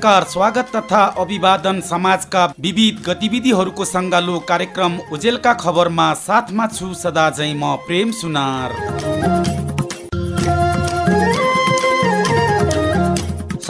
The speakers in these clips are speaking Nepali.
नमस्कार स्वागत तथा अभिवादन समाजका विविध गतिविधिहरूको सङ्गालो कार्यक्रम ओजेलका खबरमा साथमा छु सदा म प्रेम सुनार।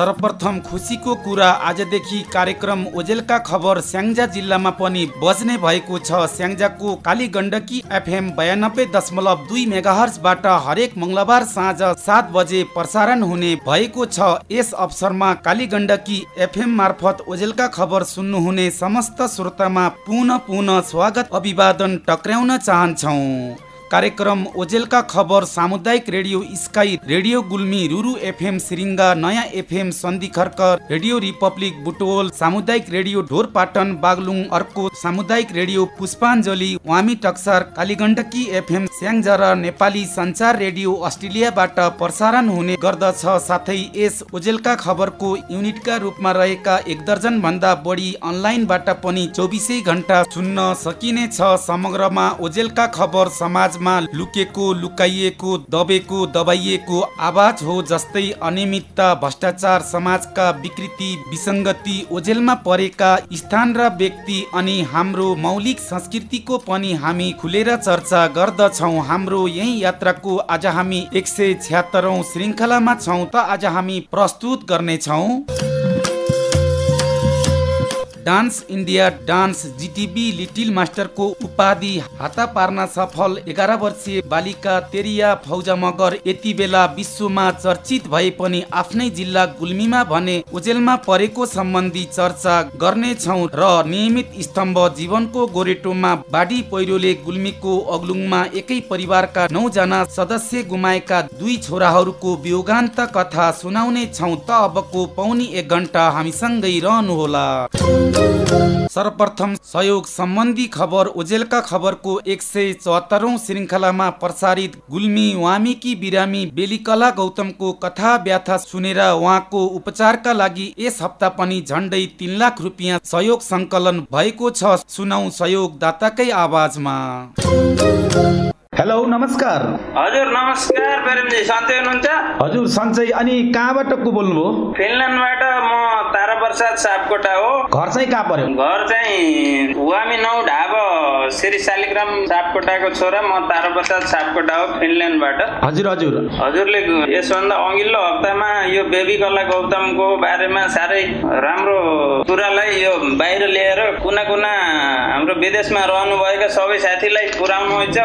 सर्वप्रथम खुसीको कुरा आजदेखि कार्यक्रम ओजेलका खबर स्याङ्जा जिल्लामा पनि बज्ने भएको छ। स्याङ्जाको काली गण्डकी एफएम बयानब्बे दशमलव दुई मेगाहर्सबाट हरेक मङ्गलबार साँझ सात बजे प्रसारण हुने भएको छ। यस अवसरमा काली गण्डकी एफएम मार्फत ओजेलका खबर सुन्नुहुने समस्त श्रोतामा पुनः पुनः स्वागत अभिवादन टक्र्याउन चाहन्छौँ। कार्यक्रम ओजेलका खबर सामुदायिक radio Sky radio Gulmi Ruru FM सिरिङ्गा नयाँ एफएम सन्धि खर्क रेडियो रिपब्लिक बुटोल सामुदायिक रेडियो ढोरपाटन बागलुङ अर्को सामुदायिक रेडियो पुष्पाञ्जली वामी टक्सर कालीगण्डकी एफएम स्याङ्जर नेपाली सञ्चार रेडियो अस्ट्रेलियाबाट प्रसारण हुने गर्दछ। साथै यस ओजेलका खबरको युनिटका रूपमा रहेका एक दर्जन भन्दा बढी अनलाइनबाट पनि चौबिसै घन्टा सुन्न सकिनेछ। समग्रमा ओजेलका खबर समाज समाजमा लुकेको लुकाइएको दबेको दबाइएको आवाज हो जस्तै अनियमितता भ्रष्टाचार समाजका विकृति विसङ्गति ओझेलमा परेका स्थान र व्यक्ति अनि हाम्रो मौलिक संस्कृतिको पनि हामी खुलेर चर्चा गर्दछौँ। हाम्रो यही यात्राको आज हामी एक सय छ्यात्तरौँ श्रृङ्खलामा छौँ त आज हामी प्रस्तुत गर्नेछौँ। डान्स इन्डिया डान्स जिटिबी लिटिल मास्टरको उपाधि हाता पार्न सफल एघार वर्षीय बालिका तेरिया फौजा मगर यति बेला विश्वमा चर्चित भए पनि आफ्नै जिल्ला गुल्मीमा भने ओजेलमा परेको सम्बन्धी चर्चा गर्नेछौ र नियमित स्तम्भ जीवनको गोरेटोमा बाढी पहिरोले गुल्मीको अग्लुङमा एकै परिवारका नौजना सदस्य गुमाएका दुई छोराहरूको वियोगान्त कथा सुनाउने छौ त अबको पौनी एक घन्टा हामीसँगै रहनुहोला। सर्वप्रथम सहयोग सम्बन्धी खबर ओजेलका खबरको एक सय चौहत्तरौं श्रृङ्खलामा प्रसारित गुल्मी वामीकी बिरामी बेलिकला गौतमको कथा व्याथा सुनेर उहाँको उपचारका लागि यस हप्ता पनि झन्डै तिन लाख रुपियाँ सहयोग सङ्कलन भएको छ। सुनौ सहयोग दाताकै आवाजमा। हेलो नमस्कार। हजुर नमस्कार प्रेमजी। सन्चै हुनुहुन्छ? हजुर सन्चै अनि कहाँबाट को बोल्नुभयो? फिनल्यान्डबाट म प्रसाद सापकोटा हो। घर चाहिँ कहाँ पर्यो? घर चाहिँ वामी नौ ढाब श्री शालिग्राम सापकोटाको छोरा म तारा प्रसाद सापकोटा हो फिनल्यान्डबाट। हजुर हजुर। हजुरले यसभन्दा अघिल्लो हप्तामा यो बेबी कला गौतमको बारेमा साह्रै राम्रो कुरालाई यो बाहिर ल्याएर कुना कुना हाम्रो विदेशमा रहनुभएका सबै साथीलाई पुर्याउनुहुन्छ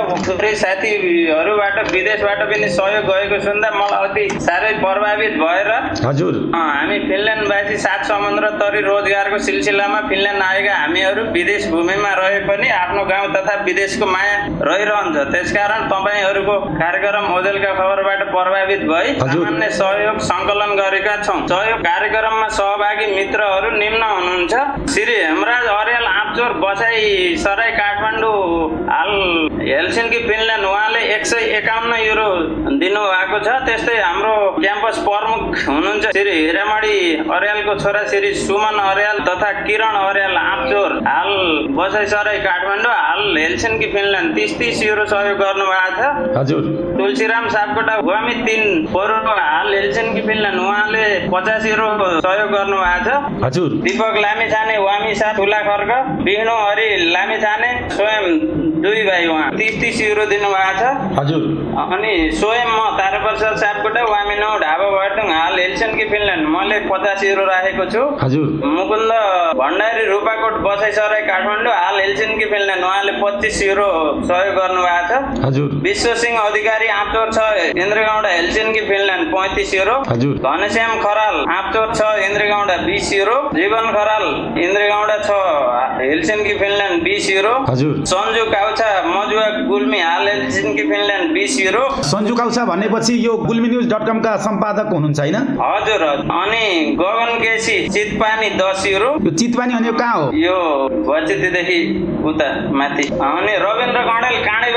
साथीहरूबाट विदेशबाट पनि सहयोग गएको सुन्दा मलाई अति साह्रै प्रभावित भएर हजुर। हामी फिनल्यान्डवासी सात समुद्र तरी रोजगारको सिलसिलामा फिनल्यान्ड आएका हामीहरू विदेश भूमिमा रहे पनि आफ्नो गाउँ तथा विदेशको माया रहिरहन्छ। त्यसकारण तपाईँहरूको कार्यक्रम ओजेलका खबरबाट प्रभावित भई सामान्य सहयोग सङ्कलन गरेका छौँ। सहयोग कार्यक्रममा सहभागी मित्रहरू निम्न हुनुहुन्छ। श्री हेमराज अर्याल आँपचोर बसाई सराई काठमाडौँ हाल हेलसिन्की फिनल्यान्ड उहाँले एक सय एकाउन्न युरो दिनुभएको छ। त्यस्तै हाम्रो क्याम्पस प्रमुख हुनुहुन्छ श्री हिरामणी अर्यालको छोरा श्री सुमन अर्याल तथा किरण अर्याल आँपचोर हाल बसाइसराई काठमाडौँ हाल हेलसिन्की फिनल्यान्ड तिस तिस युरो सहयोग गर्नुभएको छ। हजुर। तुलसीराम सापकोटा गुवामी तिन पोरो हाल हेलसिन्की फिनल्यान्ड उहाँले पचास युरो सहयोग गर्नुभएको छ। हजुर। दिपक लामिछाने वामी साथ ठुला खर्क बिष्णु हरि लामिछाने स्वयं दुई भाइ उहाँ। तिस तिस युरो दिनुभएको छ। हजुर। अनि स्वयं म ताराप्रसाद सापकोटा वामी नौ ढाबा भएटुङ हाल हेलसिन्की फिनल्यान्ड मैले पचास युरो राखेको छु। हजुर। मुकुन्द भण्डारी रूपाकोट बसाइसराई काठमाडौँ हाल हेलसिन्की फिनल्यान्ड उहाँले पच्चिस युरो सहयोग गर्नुभएको छ। हजुर। विश्व सिंह अधिकारी आँपचोर छ इन्द्रगाउँडा हेलसिन्की फिनल्यान्ड पैँतिस युरो। हजुर। घनश्याम खराल आँपचोर छ इन्द्रगाउँडा बिस युरो। जीवन खराल इन्द्रगाउँडा छ हेलसिन्की फिनल्यान्ड बिस युरो। हजुर। सन्जु काउछा मजुवा गुल्मी हाल हेलसिन्की फिनल्यान्ड बिस युरो। सन्जु काउसा भनेपछि यो गुल्मी न्युज डट कमका सम्पादक हुनुहुन्छ होइन? हजुर हजुर। अनि गगन केसी चितपानी दस युरो। यो चितपानी भनेको कहाँ हो? यो बचेतीदेखि उता माथि। अनि रविन्द्र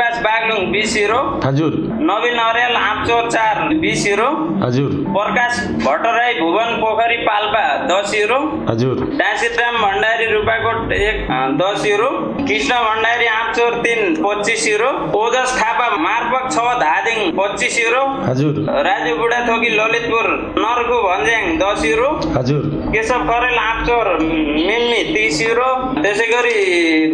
प्रकाश बागलुङ बिस युरो हजुर। नवीन अर्याल आँपचोर चार बिस युरो हजुर। प्रकाश भट्टराई भुवन पोखरी पाल्पा दस युरो हजुर। डाँसीराम भण्डारी रूपाकोट एक दस युरो कृष्ण भण्डारी आँपचोर तिन पच्चिस युरो ओजस थापा मार्पक छ धादिङ पच्चिस युरो हजुर। राजु बुढाथोकी ललितपुर नर्गु भन्ज्याङ दस युरो हजुर। केशव करेल आँपचोर मिम्मी तिस युरो त्यसै गरी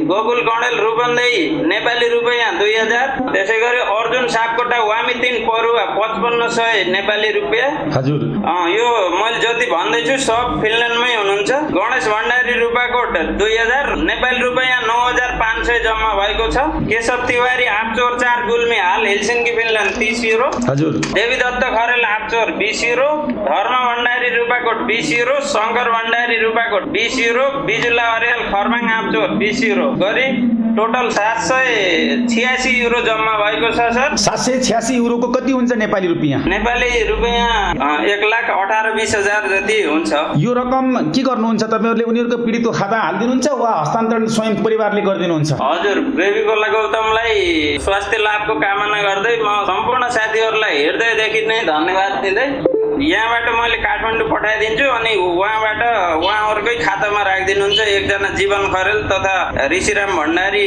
गोकुल कणेल रूपन्देही नेपाली रुपियाँ दुई हजार त्यसै गरी अर्जुन सापकोटा वामी तिन परुवा पचपन्न सय नेपाली रुपियाँ हजुर यो मैले जति भन्दैछु सब फिनल्यान्डमै हुनुहुन्छ गणेश भण्डारी रूपाकोट दुई हजार नेपाली रुपियाँ नौ हजार पाँच सय जम्मा भएको छ केशव तिवारी आँपचोर चार गुल्मी हाल हेलसिन्की फिनल्यान्ड तिस युरो हजुर देवी दत्त खरेल आँपचोर बिस युरो धर्म भण्डारी रूपाकोट बिस युरो शङ्कर भण्डारी रूपाकोट बिस युरो बिजुला अर्याल खरमाङ आँपचोर बिस युरो गरी टोटल सात सय छियासी युरो जम्मा भएको छ सर। सात सय छ्यासी युरोको कति हुन्छ नेपाली रुपियाँ? नेपाली रुपियाँ एक लाख अठार बिस हजार जति हुन्छ। यो रकम के गर्नुहुन्छ? तपाईँहरूले उनीहरूको पीडितको खाता हालिदिनुहुन्छ वा हस्तान्तरण स्वयं परिवारले गरिदिनुहुन्छ? हजुर बेबी गोला गौतमलाई स्वास्थ्य लाभको कामना गर्दै म सम्पूर्ण साथीहरूलाई हृदयदेखि नै धन्यवाद दिँदै यहाँबाट मैले काठमाडौँ पठाइदिन्छु अनि उहाँबाट उहाँहरूकै खातामा राखिदिनुहुन्छ। एकजना जीवन खरेल तथा ऋषिराम भण्डारी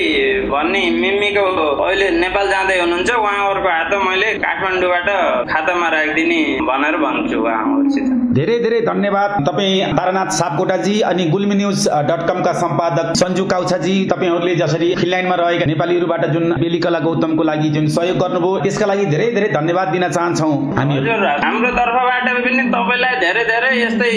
भन्ने मिम्मीको अहिले नेपाल जाँदै हुनुहुन्छ। उहाँहरूको हात मैले काठमाडौँबाट खातामा राखिदिने भनेर भन्छु उहाँहरूसित। धेरै धेरै धन्यवाद। तपाईँ तारानाथ सापकोटाजी अनि गुल्मी न्युज डट कमका सम्पादक सन्जु काउछाजी। तपाईँहरूले जसरी फिनल्यान्डमा रहेका नेपालीहरूबाट जुन बेलिकला गौतमको लागि जुन सहयोग गर्नुभयो त्यसका लागि धेरै धेरै धन्यवाद दिन चाहन्छौँ। हामी हाम्रो तर्फबाट पनि तपाईँलाई धेरै धेरै यस्तै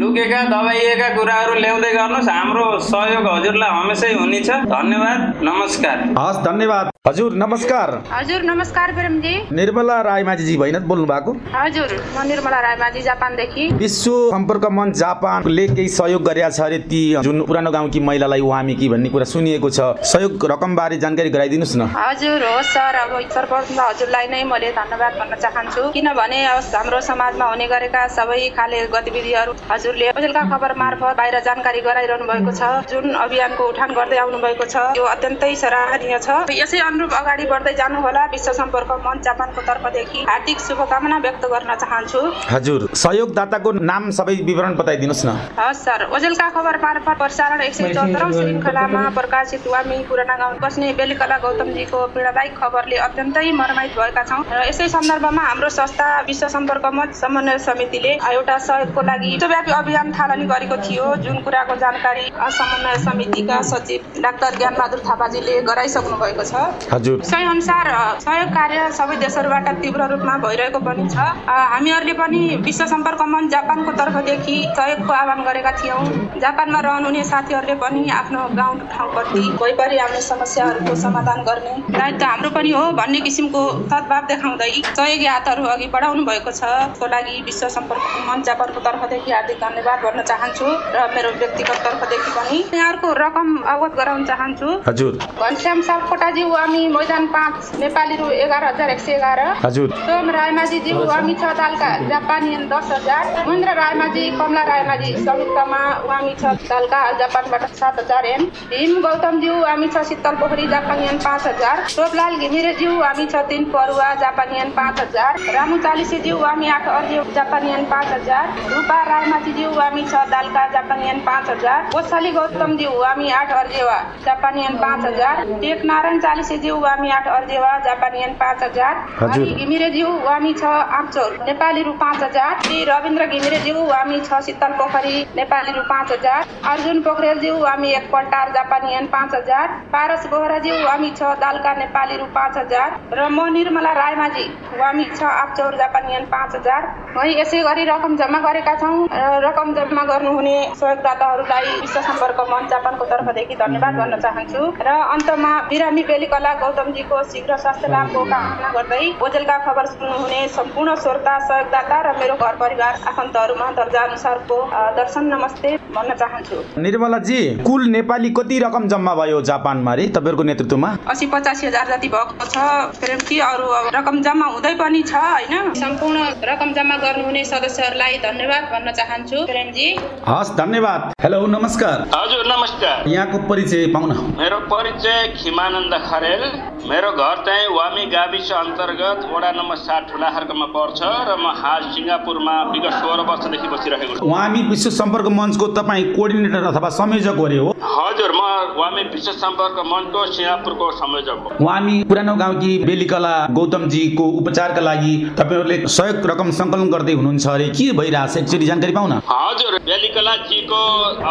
लुकेका दबाइएका कुराहरू ल्याउँदै गर्नुहोस्। हाम्रो सहयोग हजुरलाई हमेसै हुनेछ। धन्यवाद नमस्कार। हस् धन्यवाद। हजुर नमस्कार। हजुर नमस्कार प्रेमजी निर्मला रायमाझीजी होइन बोल्नु भएको हजुर म निर्मला रायमाझी जापानदेखि। विश्व सम्पर्क मञ्च जापानले केही सहयोग गरेका छ अरे ती जुन पुरानो गाउँकी महिलालाई वामिकी भन्ने कुरा सुनिएको छ। सहयोग रकमबारे जानकारी गराइदिनुहोस् न। हजुर हो सर अब सर्वप्रथम हजुरलाई नै मैले धन्यवाद भन्न चाहन्छु। किनभने हाम्रो समाजमा हुने गरेका सबै खाले गतिविधिहरू हजुरले ओजेलका खबर मार्फत बाहिर जानकारी गराइरहनु भएको छ। जुन अभियानको उठान गर्दै आउनु भएको छ यो अत्यन्तै सराहनीय छ। यसै अनुरूप अगाडि बढ्दै जानु होला विश्व सम्पर्क मञ्च जापानको तर्फदेखि हार्दिक शुभकामना व्यक्त गर्न चाहन्छु। हजुर सहयोगदाताको नाम सबै विवरण बताइदिनुहोस् न। हस् सर ओजेलका खबर मार्फत प्रसारण एक सय चौधौँ श्रृङ्खलामा प्रकाशित वामी पुराना गाउँ बस्ने बेलिकला गौतमजीको पीडादायक खबरले अत्यन्तै मर्माहित भएका छौँ। र यसै सन्दर्भमा हाम्रो संस्था विश्व सम्पर्क मञ्च समन्वय समितिले एउटा सहयोगको लागि विश्वव्यापी अभियान थालनी गरेको थियो। जुन कुराको जानकारी समन्वय समितिका सचिव डाक्टर ज्ञानबहादुर थापाजीले गराइसक्नु भएको छ। हजुर। सही अनुसार सहयोग कार्य सबै देशहरूबाट तीव्र रूपमा भइरहेको पनि छ। हामीहरूले पनि विश्व सम्पर्क मञ्च जापानको तर्फदेखि सहयोगको आह्वान गरेका थियौँ। जापानमा रहनुहुने साथीहरूले पनि आफ्नो गाउँ ठाउँप्रति भइपरि आउने समस्याहरूको समाधान गर्ने दायित्व हाम्रो पनि हो भन्ने किसिमको सद्भाव देखाउँदै सहयोगी हातहरू अघि बढाउनु भएको छ। त्यसको लागि विश्व सम्पर्क मञ्च जापानको तर्फदेखि हार्दिक धन्यवाद भन्न चाहन्छु र मेरो व्यक्तिगत तर्फदेखि पनि। यहाँहरूको रकम अवगत गराउन चाहन्छु। हजुर। घनश्याम सापकोटाजी वामी मैदान पाँच नेपाली रु एघार हजार एक सय एघार। हजुर। सोम रायमाझी वामी छ तालका जापानियन दस हजार। महेन्द्र रायमाझी कमला रायमाझी संयुक्तमा वामी छ तालका जापानबाट सात हजार एम। भीम गौतमज्यू वामी छ शीतल पोखरी जापानियन पाँच हजार। टोपलाल घिमिरेज्यू वामी छ तिन परुवा जापानियन पाँच हजार। रामु चालिसेज्यू वामी आठ अर्ज्यू जापानियन पाँच हजार। रूपा रायमाझीज्यू वामी छ दालका जापानियन पाँच हजार। कोसली गौतमज्यू वामी आठ अर्जेवा जापानियन पाँच हजार। टेक नारायण चालिसेज्यू वामी आठ अर्जेवा जापानियन पाँच हजार। हरि घिमिरेज्यू वामी छ आँपचौर नेपाली रु पाँच हजार। श्री रविन्द्र घिमिरेज्यू वामी छ शीतल पोखरी नेपाली रु पाँच हजार। अर्जुन पोखरेलज्यू वामी एक पल्टार जापानियन पाँच हजार। पारस बोहराज्यू वामी छ दालका नेपाली रु पाँच हजार। र म निर्मला रायमाझी वामी छ आँपचौर जापानियन पाँच हजार। है यसै गरी रकम जम्मा गरेका छौँ। रकम जम्मा गर्नुहुने सहयोगदाताहरूलाई विश्व सम्पर्क मञ्च जापानको तर्फदेखि धन्यवाद भन्न चाहन्छु। र अन्तमा बिरामी बेलिकला गौतमजीको शीघ्र स्वास्थ्य लाभको कामना गर्दै ओजेलका खबर सुन्नुहुने सम्पूर्ण श्रोता सहयोगदाता र मेरो घर परिवार आफन्तहरूमा दर्जा अनुसारको अ, दर्शन नमस्ते भन्न चाहन्छु। निर्मलाजी कुल नेपाली कति रकम जम्मा भयो जापानमा रे? तपाईँहरूको नेतृत्वमा? असी पचासी हजार जति भएको छ प्रेमजी अरू अब रकम जम्मा हुँदै पनि छ होइन? सम्पूर्ण रकम जम्मा गर्नुहुने सदस्यहरूलाई धन्यवाद भन्न चाहन्छु। प्रेमजी। हस् धन्यवाद। हेलो नमस्कार। हजुर नमस्कार। यहाँको परिचय पाउन। मेरो परिचय खिमानन्द खरेल खरेल मेरो घर चाहिँ वामी गाविस अन्तर्गत वडा नम्बर सात ठुलाखर्कमा पर्छ र म हाल सिङ्गापुरमा विगत सोह्र वर्षदेखि बसिरहेको छु। वामी विश्व सम्पर्क मञ्चको तपाईँ कोअर्डिनेटर अथवा संयोजक गरे हो? हजुर म वामी विश्व सम्पर्क मञ्चको सिङ्गापुरको संयोजक हो। वामी पुरानो गाउँकी बेलिकला गौतमजीको उपचारका लागि तपाईँहरूले सहयोग रकम सङ्कलन गर्दै हुनुहुन्छ अरे। के भइरहेछ? एकचोटि जानकारी पाउन। हजुर बेलिकलाजीको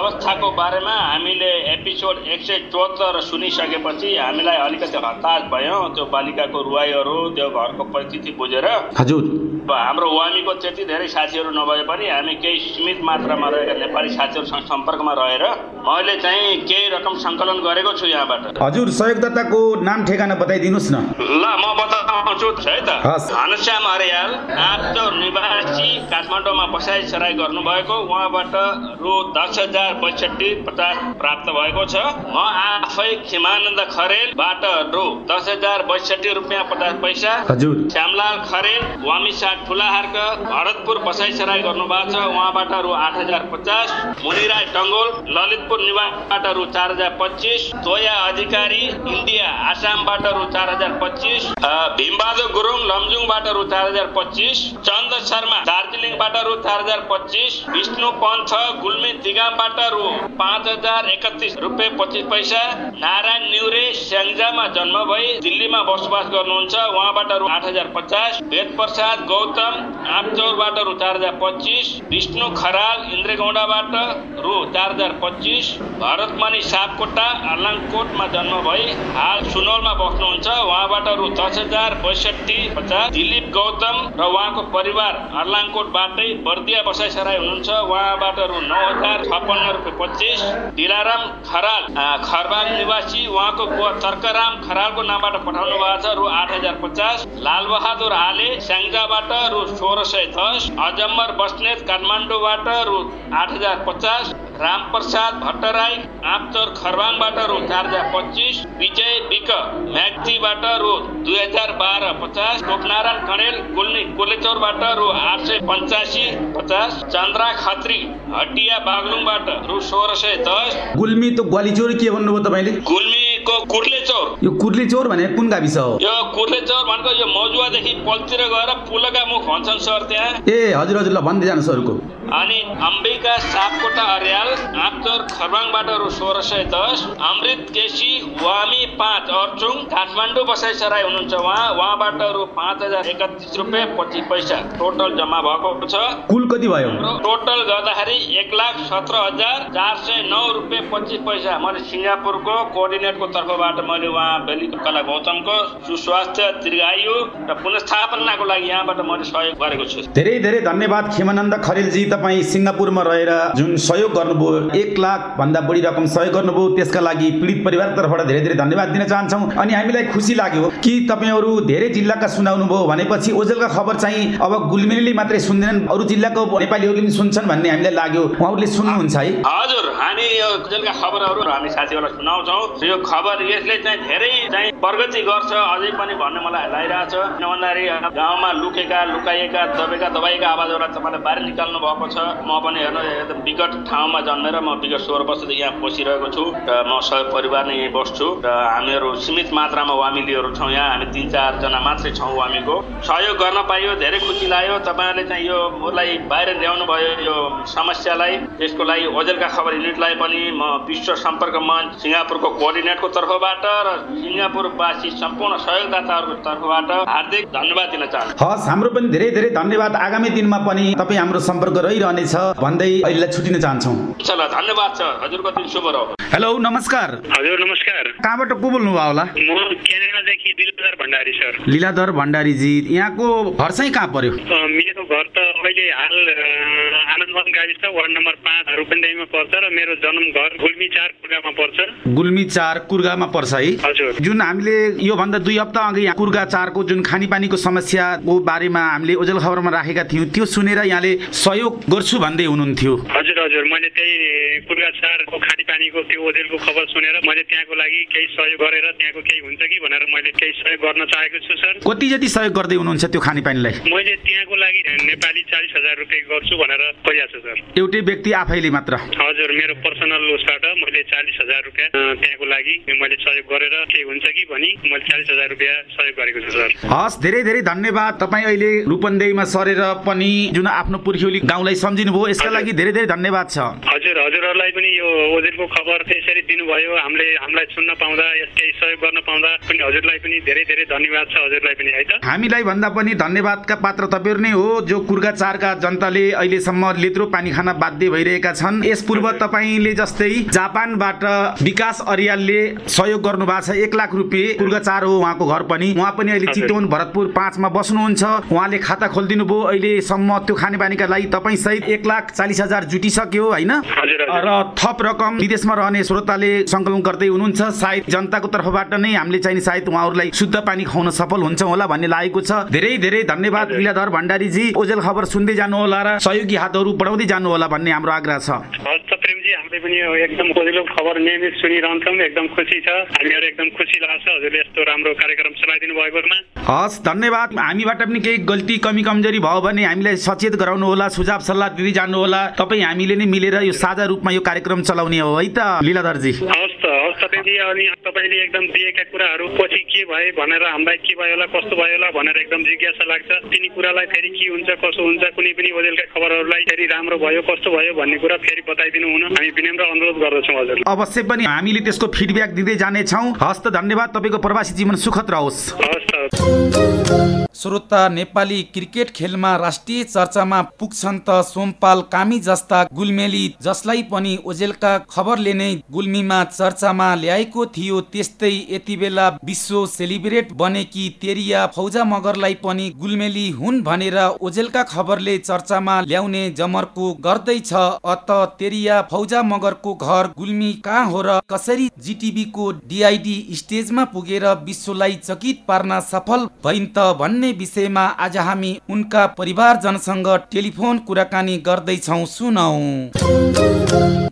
अवस्थाको बारेमा हामीले एपिसोड एक सय चौहत्तर सुनिसकेपछि हामीलाई अलिकति हताश भयौँ त्यो बालिकाको रुवाईहरू त्यो घरको परिस्थिति बुझेर हजुर। हाम्रो वामीको त्यति धेरै साथीहरू नभए पनि हामी केही सीमित मात्रामा रहेका नेपाली साथीहरूसँग सम्पर्कमा रहेर मैले चाहिँ केही रकम सङ्कलन गरेको छु यहाँबाट। हजुर सहयोगदाताको नाम ठेगाना बताइदिनुहोस् न। ल म बताउँछु है त। घनश्याम अर्याल आँपचौर निवासी काठमाडौँमा बसाइ सराई गर्नुभएको उहाँबाट रु दस हजार बैसठी पचास प्राप्त भएको छ। म आफै खिमानन्द खरेलबाट रु दस हजार बैसठी रुपियाँ पचास पैसा। हजुर। श्यामलाल खरेल वामिसा ठुलाहारका भरतपुर बसाइसराई गर्नुभएको छ। उहाँबाट रु आठ हजार पचास। मुनिराई टङ्गोल ललितपुर निवासबाट रु चार हजार पच्चिस। तोया अधिकारी इन्डिया आसामबाट रु चार हजार पच्चिस। भीमबहादुर गुरुङ लमजुङबाट रु चार हजार पच्चिस। चन्द शर्मा दार्जिलिङबाट रु चार हजार पच्चिस। विष्णु पन्थ गुल्मी दिगामबाट रु पाँच हजार एकतिस रुपियाँ पच्चिस पैसा। नारायण न्युरे स्याङ्जामा जन्म भई दिल्लीमा बसोबास गर्नुहुन्छ। उहाँबाट रु आठ हजार पचास। वेद प्रसाद गौतम आँपचौरबाट रु चार हजार पच्चिस विष्णु खराल इन्द्रगौडाबाट रु चार हजार पच्चिस भरतमणि सापकोटा अर्लाङकोटमा जन्म भई हाल सुनौलमा बस्नुहुन्छ। उहाँबाट रु दस हजार बैसठी पचास। दिलीप गौतम र उहाँको परिवार अर्लाङकोटबाटै बर्दिया बसाइसराई हुनुहुन्छ। उहाँबाट रु नौ हजार छप्पन्न रुपियाँ पच्चिस। दिलाराम खराल खरबाङ निवासी। उहाँको तर्कराम खरालको नामबाट पठाउनु भएको छ रु आठ हजार पचास। लालबहादुर आले स्याङ्जाबाट रु सोह्र सय दस अजम्मर बस्नेत काठमाडौँबाट रु आठ हजार पचास रामप्रसाद भट्टराई आँपचौर खरबाङबाट रु चार हजार पच्चिस विजय विक म्याग्दीबाट रु दुई हजार बाह्र पचास टोकनारायण कणेल गुल्मी कोलेचौरबाट रु आठ सय पञ्चासी पचास चन्द्रा खत्री हटिया बागलुङबाट रु सोह्र सय दस गुल्मी त ग्वालिचोर के भन्नुभयो तपाईँले गुल्मीको कुर्लेचौर यो कुर्ली चोर भने कुन गाविस हो? यो कुर्लेचौर भनेको यो मजुवादेखि पल्तिर गएर पुलका मुख भन्छन् सर त्यहाँ। ए हजुर हजुर ल भन्दै जानुहोस् अरूको। अनि अम्बिका सापकोटा अर्याल आँपचौर खरबाङबाट रु सोह्र सय दस अमृत केसी वामी पाँच अर्चुङ काठमाडौँ बसाइसराई हुनुहुन्छ उहाँ। उहाँबाट रु पाँच हजार एकतिस रुपियाँ पच्चिस पैसा टोटल जम्मा भएको छ। कुल कति भयो? टोटल गर्दाखेरि एक लाख सत्र हजार चार सय नौ रुपियाँ पच्चिस पैसा। मैले सिङ्गापुरको कोअर्डिनेटको तर्फबाट मैले उहाँ बेली कला गौतमको सुस्वास्थ्य दीर्घायु र पुनस्थापनाको लागि यहाँबाट मैले सहयोग गरेको छु। धेरै धेरै धन्यवाद खेमानन्द खरेलजी तपाईँ सिङ्गापुरमा रहेर जुन सहयोग गर्नुभयो एक लाख भन्दा बढी रकम सहयोग गर्नुभयो त्यसका लागि पीडित परिवारको तर्फबाट धेरै धेरै धन्यवाद दिन चाहन्छौँ। अनि हामीलाई खुसी लाग्यो कि तपाईँहरू धेरै जिल्लाका सुनाउनु भयो भनेपछि ओजेलका खबर चाहिँ अब गुल्मेलीले मात्रै सुन्दैनन्। अरू जिल्लाको नेपालीहरूले पनि सुन्छन् भन्ने हामीलाई लाग्यो। उहाँहरूले सुन्नुहुन्छ है। हजुर हामी यो जेलका खबरहरू हामी साथीहरूलाई सुनाउँछौँ। यो खबर यसले चाहिँ धेरै चाहिँ प्रगति गर्छ अझै पनि भन्ने मलाई किन भन्दाखेरि गाउँमा लुकेका लुकाइएका दबेका दबाइएका आवाजहरूलाई तपाईँले बाहिर निकाल्नु भएको छ। म पनि हेर्नु एकदम विकट ठाउँमा जन्मेर म विगत सोह्र वर्षदेखि यहाँ बसिरहेको छु र म परिवार नै यहीँ बस्छु र हामीहरू सीमित मात्रामा वामिलीहरू छौँ यहाँ। हामी तिन चारजना मात्रै छौँ वामीको। सहयोग गर्न पाइयो धेरै खुसी लाग्यो। तपाईँहरूले चाहिँ यो उसलाई बाहिर ल्याउनु भयो यो समस्यालाई। यसको लागि ओजेलका खबर युनिटलाई पनि म विश्व सम्पर्क मञ्च सिङ्गापुरको कोअर्डिनेटको तर्फबाट र सिङ्गापुरवासी सम्पूर्ण सहयोगदाताहरूको तर्फबाट हार्दिक धन्यवाद दिन चाहन्छु। हस् हाम्रो पनि धेरै धेरै धन्यवाद। आगामी दिनमा पनि तपाईँ हाम्रो सम्पर्क रहिरहनेछ भन्दै अहिलेलाई छुटिन चाहन्छौँ। धन्यवाद छ। हजुरको दिन शुभ रहोस् हेलो नमस्कार। हजुर नमस्कार। कहाँबाट को बोल्नुभयो होला? म क्यानाडादेखि दिलबहादुर भण्डारी सर। लीलाधर भण्डारीजी यहाँको घर चाहिँ कहाँ पर्यो? मेरो घर त अहिले हाल आनन्दवन गाविस वार्ड नम्बर पाँच रूपन्देहीमा पर्छ र मेरो जन्म घर गुल्मी चार कुर्गामा पर्छ। गुल्मी चार कुर्गामा पर्छ है? हजुर। जुन हामीले योभन्दा दुई हप्ता अघि यहाँ कुर्गा चारको जुन खानेपानीको समस्याको बारेमा हामीले ओजेल खबरमा राखेका थियौँ त्यो सुनेर यहाँले सहयोग गर्छु भन्दै हुनुहुन्थ्यो। हजुर हजुर। मैले त्यही कुर्गाछारको खानेपानीको त्यो ओझेलको खबर सुनेर मैले त्यहाँको लागि केही सहयोग गरेर त्यहाँको केही हुन्छ कि भनेर मैले केही सहयोग गर्न चाहेको छु सर। कति जति सहयोग गर्दै हुनुहुन्छ त्यो खानेपानीलाई? मैले त्यहाँको लागि नेपाली चालिस हजार रुपियाँ गर्छु भनेर परिरहेको छु सर? एउटै व्यक्ति आफैले मात्र। हजुर मेरो पर्सनल उसबाट मैले चालिस हजार रुपियाँ त्यहाँको लागि मैले सहयोग गरेर केही हुन्छ कि भनी मैले चालिस हजार रुपियाँ सहयोग गरेको छु सर। हस् धेरै धेरै धन्यवाद। तपाईँ अहिले रूपन्देहीमा सरेर पनि जुन आफ्नो पुर्ख्यौली गाउँलाई सम्झिनु भयो यसका लागि धेरै धेरै धन्यवाद छ। हजुर हजुरहरूलाई पनि यो ओजेलको खबर त्यसरी दिनुभयो। हामीले हामीलाई सुन्न पाउँदा यस्तै सहयोग गर्न पाउँदा पनि हजुरलाई पनि धेरै धेरै धन्यवाद छ हजुरलाई पनि है त? हामीलाई भन्दा पनि धन्यवादका पात्र तपाईँहरू नै हो जो कुर्गा चारका जनताले अहिलेसम्म लेत्रो पानी खान बाध्य भइरहेका छन्। यस पूर्व तपाईँले जस्तै जापानबाट विकास अरियालले सहयोग गर्नु भएको छ एक लाख रुपियाँ कुर्गा चार हो उहाँको घर पनि। उहाँ पनि अहिले। चितवन भरतपुर पाँचमा बस्नुहुन्छ। उहाँले खाता खोलिदिनु भयो अहिलेसम्म त्यो खानेपानीका लागि तपाईँ सहित एक लाख चालिस हजार जुटिसक्यो होइन? र थप रकम विदेशमा रहने श्रोताले सङ्कलन गर्दै हुनुहुन्छ। सायद जनताको तर्फबाट नै हामीले चाहिँ सायद उहाँहरूलाई शुद्ध पानी खुवाउन सफल हुन्छौँ होला भन्ने लागेको छ। धेरै धेरै धन्यवाद। लीलाधर भण्डारीजी। ओजेल खबर सुन्दै जानु होला र सहयोगी हातहरू बढाउँदै जानु होला भन्ने हाम्रो आग्रह छ। प्रेमजी हामीले पनि एकदम ओजेलको खबर नियमित सुनिरहन्छौँ। एकदम खुसी छ। हामीहरू एकदम खुसी लाग्छ। हजुरले यस्तो राम्रो कार्यक्रम चलाइदिनु भएकोमा हस् धन्यवाद। हामीबाट पनि केही गल्ती कमी कमजोरी भयो भने हामीलाई सचेत गराउनु होला सुझाव सल्लाह दिँदै जानु होला तपाईँ हामीले नै मिलेर यो साझा रूपमा यो कार्यक्रम चलाउने हो है त। लीलाधरजी हस् त प्रेमजी अनि तपाईँले एकदम दिएका कुराहरू पछि के भए भनेर हामीलाई के भयो होला कस्तो भयो होला भनेर एकदम जिज्ञासा लाग्छ। तिनी कुरालाई फेरि के हुन्छ कसो हुन्छ कुनै पनि ओजेलका खबरहरूलाई फेरि राम्रो भयो कस्तो भयो भन्ने कुरा फेरि बताइदिनु हुन हामी विनम्र अनुरोध गर्दछौँ हजुर अवश्य पनि हामीले त्यसको फिडब्याक दिँदै जानेछौँ। हस् त धन्यवाद। तपाईँको प्रवासी जीवन सुखद रहोस्। श्रोता नेपाली क्रिकेट खेलमा राष्ट्रिय चर्चामा पुग्छन् त सोमपाल कामी जस्ता गुल्मेली जसलाई पनि ओजेलका खबरले नै गुल्मीमा चर्चामा ल्याएको थियो त्यस्तै यति बेला विश्व सेलिब्रेट बनेकी तेरिया फौजा मगरलाई पनि गुल्मेली हुन् भनेर ओजेलका खबरले चर्चामा ल्याउने जमर्को गर्दैछ अत तेरिया फौजा मगरको घर गुल्मी कहाँ हो र कसरी जिटिभीको डिआइडी स्टेजमा पुगेर विश्वलाई चकित पार्न सफल भइन् त भन्ने विषयमा आज हामी उनका परिवारजनसँग टेलिफोन कुराकानी गर्दैछौ। सुनौ।